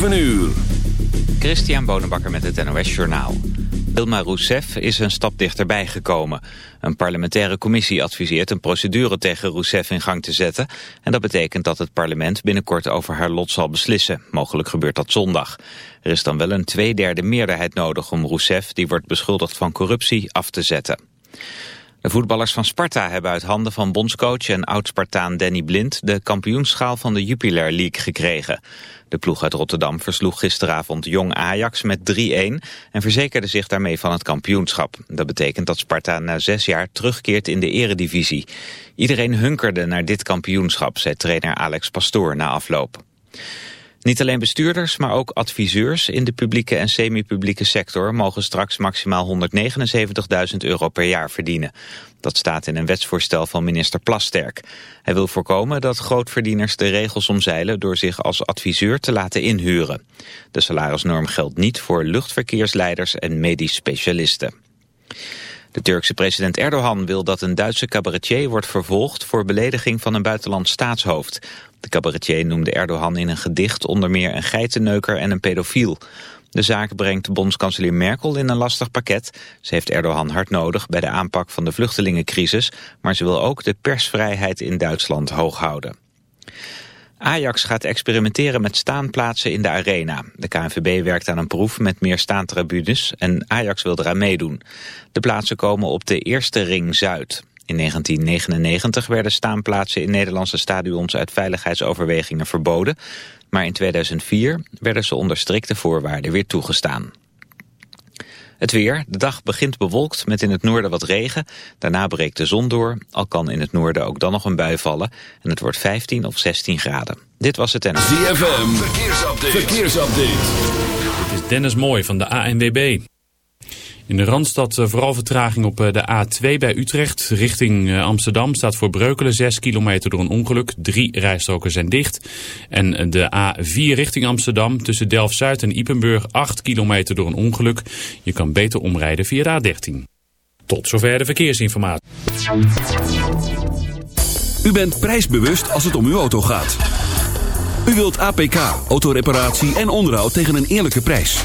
7 uur. Christian Bonenbakker met het NOS Journaal. Dilma Rousseff is een stap dichterbij gekomen. Een parlementaire commissie adviseert een procedure tegen Rousseff in gang te zetten. En dat betekent dat het parlement binnenkort over haar lot zal beslissen. Mogelijk gebeurt dat zondag. Er is dan wel een tweederde meerderheid nodig om Rousseff, die wordt beschuldigd van corruptie, af te zetten. De voetballers van Sparta hebben uit handen van bondscoach en oud-Spartaan Danny Blind de kampioenschaal van de Jupiler League gekregen. De ploeg uit Rotterdam versloeg gisteravond Jong Ajax met 3-1 en verzekerde zich daarmee van het kampioenschap. Dat betekent dat Sparta na zes jaar terugkeert in de eredivisie. Iedereen hunkerde naar dit kampioenschap, zei trainer Alex Pastoor na afloop. Niet alleen bestuurders, maar ook adviseurs in de publieke en semi-publieke sector mogen straks maximaal 179.000 euro per jaar verdienen. Dat staat in een wetsvoorstel van minister Plasterk. Hij wil voorkomen dat grootverdieners de regels omzeilen door zich als adviseur te laten inhuren. De salarisnorm geldt niet voor luchtverkeersleiders en medisch specialisten. De Turkse president Erdogan wil dat een Duitse cabaretier wordt vervolgd voor belediging van een buitenland staatshoofd. De cabaretier noemde Erdogan in een gedicht onder meer een geitenneuker en een pedofiel. De zaak brengt bondskanselier Merkel in een lastig pakket. Ze heeft Erdogan hard nodig bij de aanpak van de vluchtelingencrisis, maar ze wil ook de persvrijheid in Duitsland hoog houden. Ajax gaat experimenteren met staanplaatsen in de arena. De KNVB werkt aan een proef met meer staantribunes en Ajax wil eraan meedoen. De plaatsen komen op de eerste ring Zuid. In 1999 werden staanplaatsen in Nederlandse stadions uit veiligheidsoverwegingen verboden. Maar in 2004 werden ze onder strikte voorwaarden weer toegestaan. Het weer. De dag begint bewolkt met in het noorden wat regen. Daarna breekt de zon door. Al kan in het noorden ook dan nog een bui vallen. En het wordt 15 of 16 graden. Dit was het en. ZFM. Verkeersupdate. Verkeersupdate. Dit is Dennis Mooi van de ANWB. In de Randstad eh, vooral vertraging op eh, de A2 bij Utrecht. Richting eh, Amsterdam staat voor Breukelen 6 kilometer door een ongeluk. Drie rijstroken zijn dicht. En de A4 richting Amsterdam tussen Delft-Zuid en Ipenburg 8 kilometer door een ongeluk. Je kan beter omrijden via de A13. Tot zover de verkeersinformatie. U bent prijsbewust als het om uw auto gaat. U wilt APK, autoreparatie en onderhoud tegen een eerlijke prijs.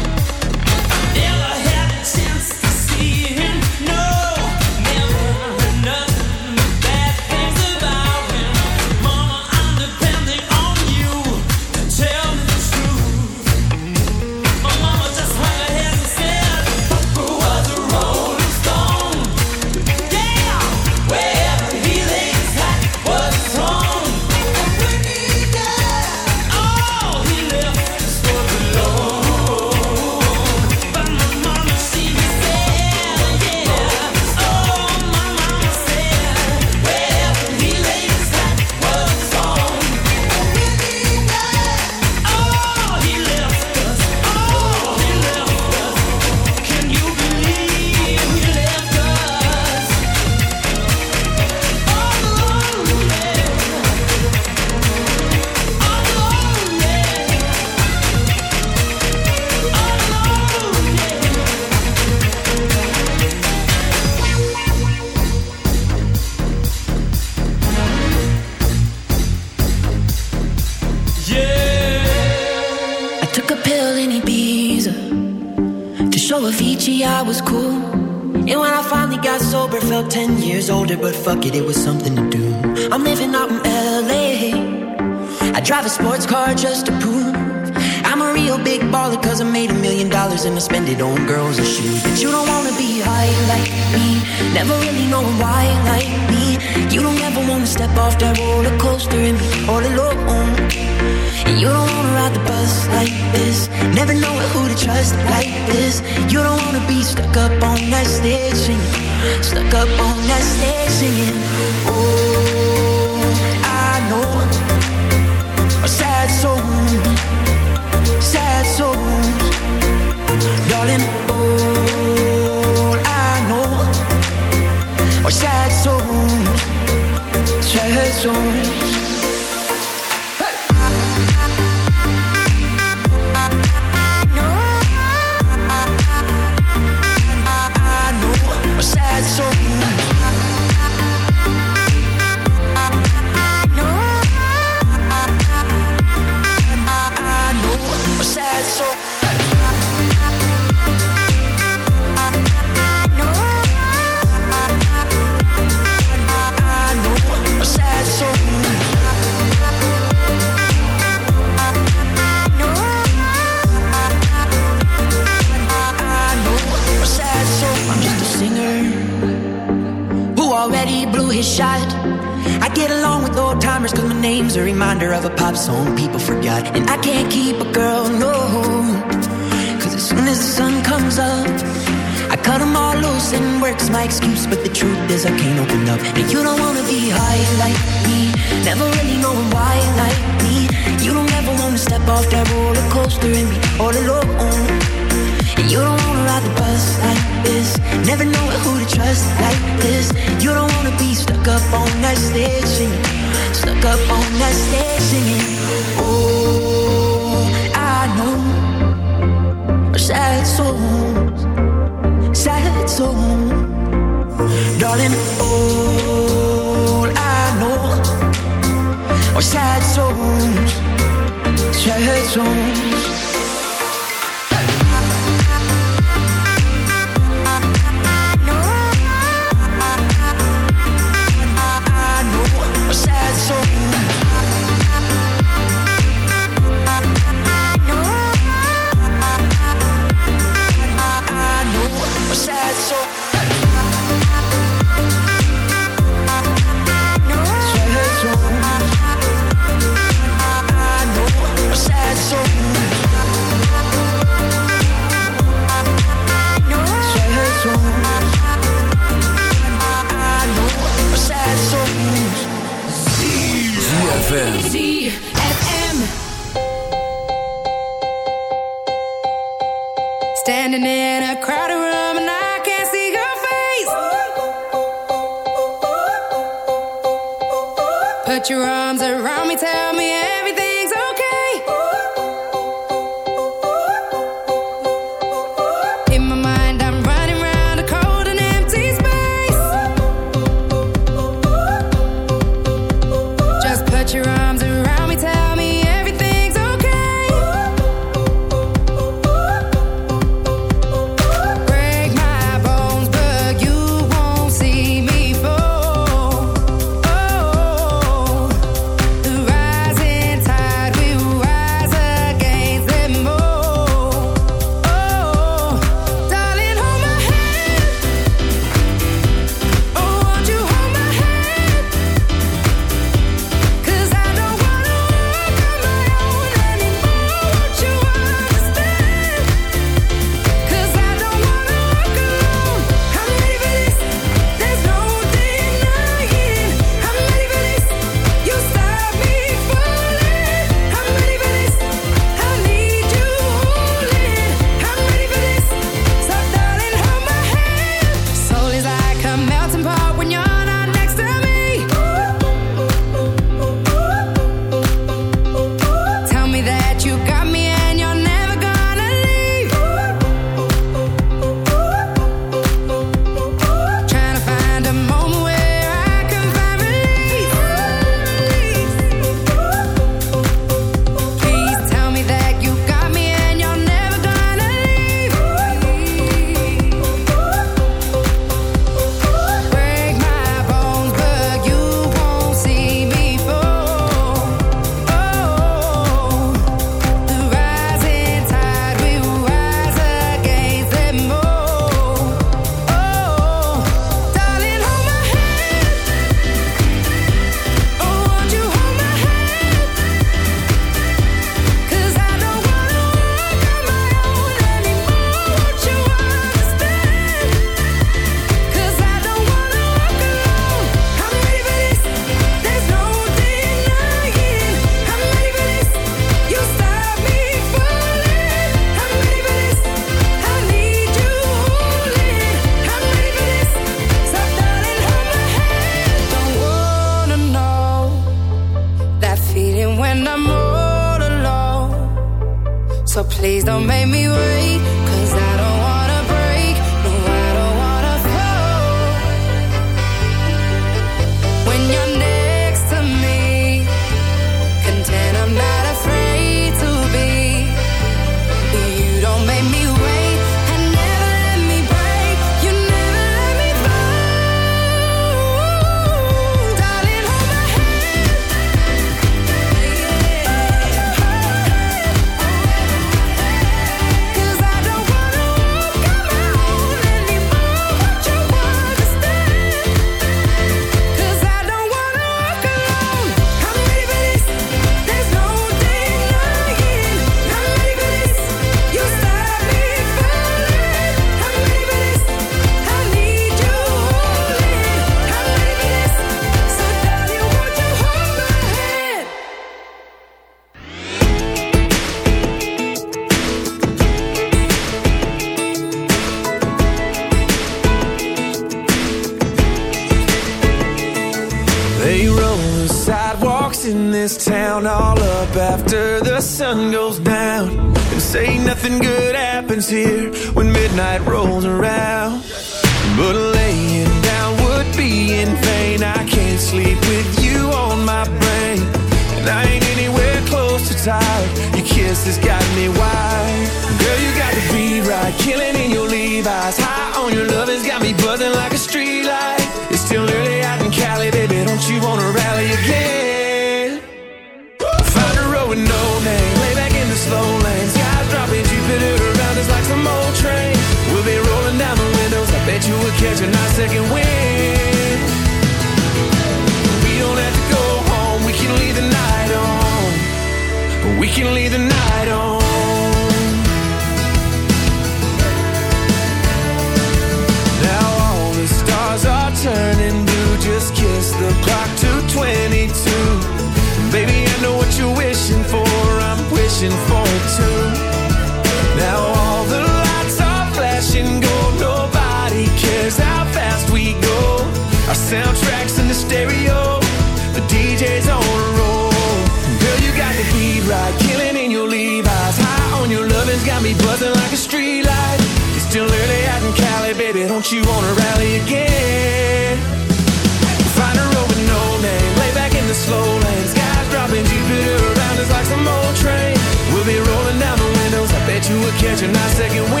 A nice second wind.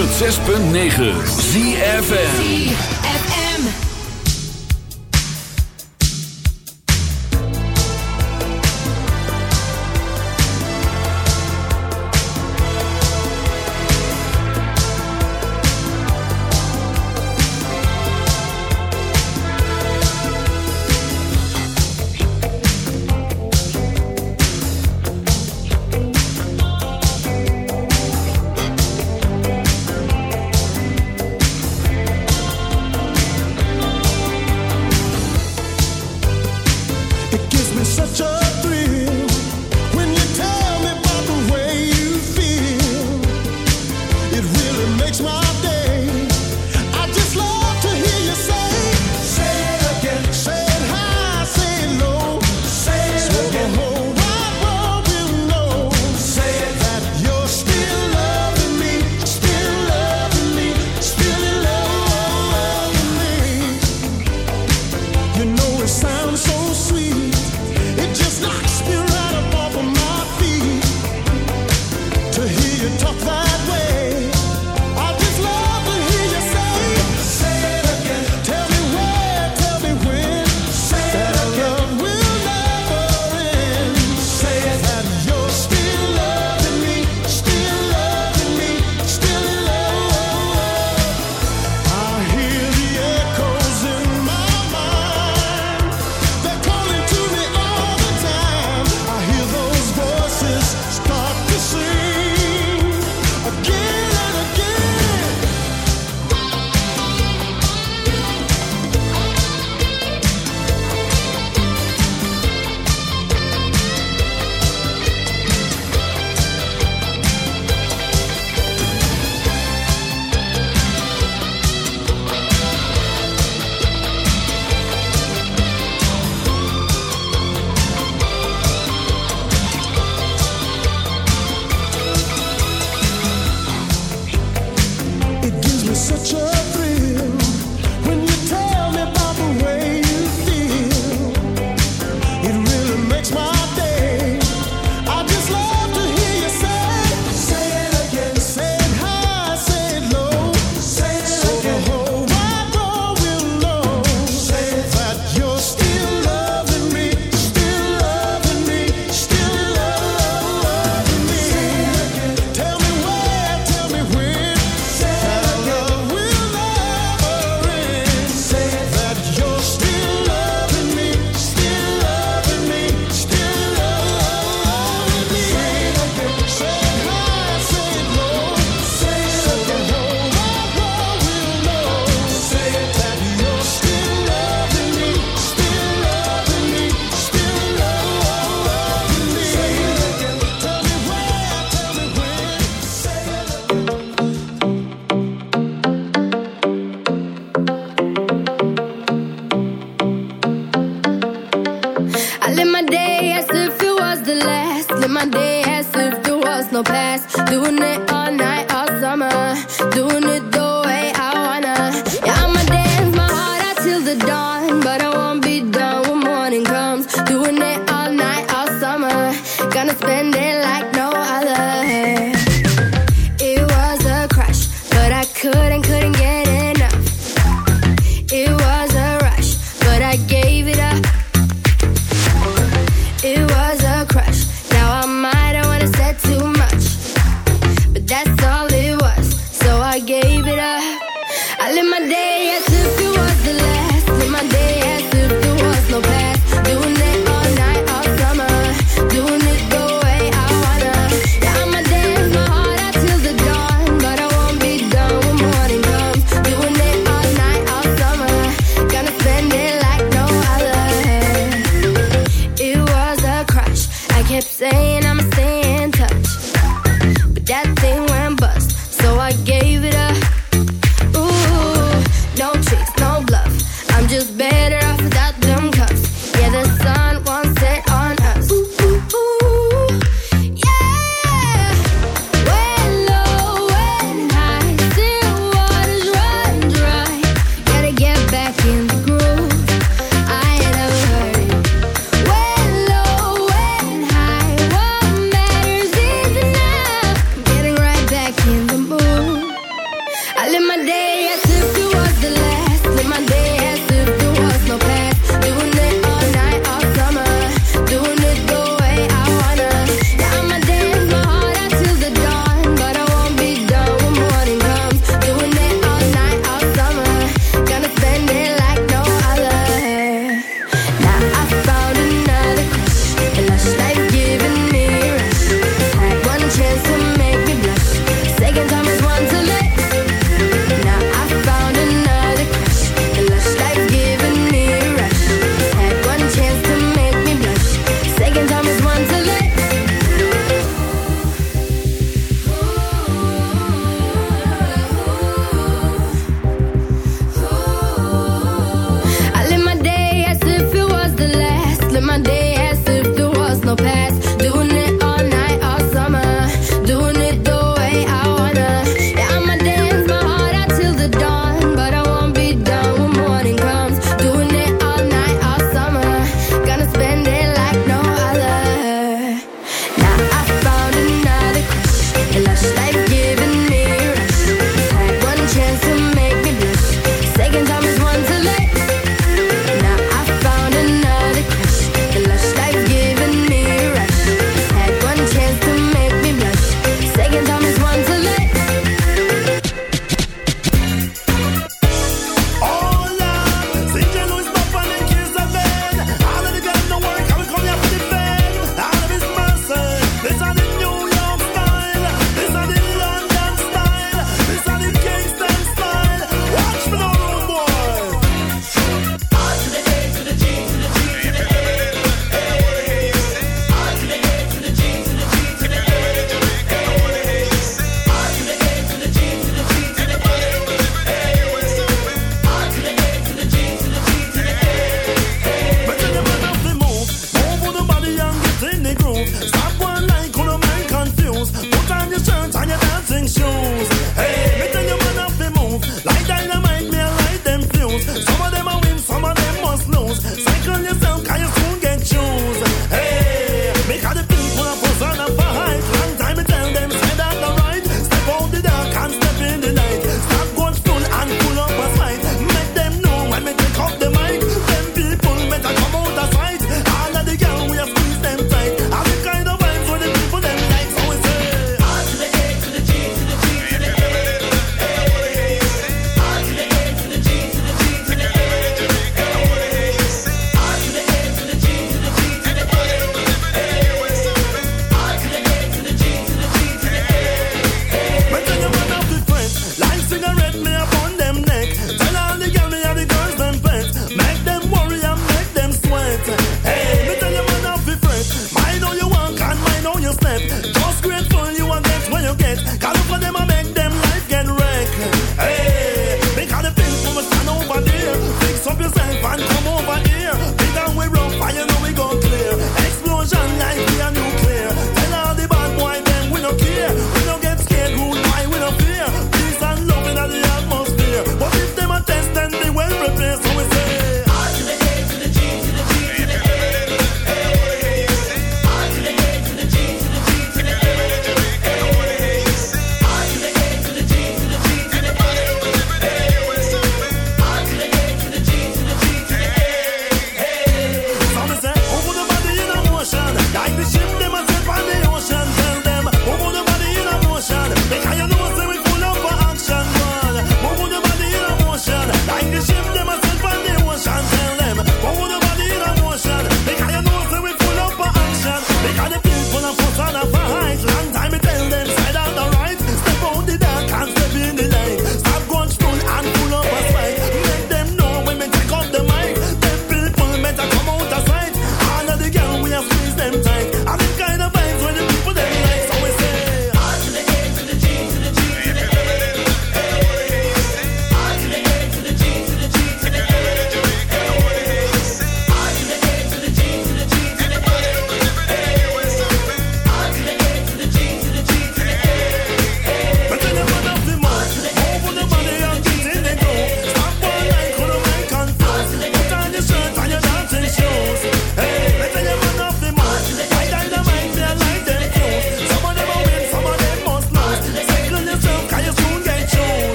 106.9 ZFN couldn't,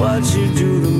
What you do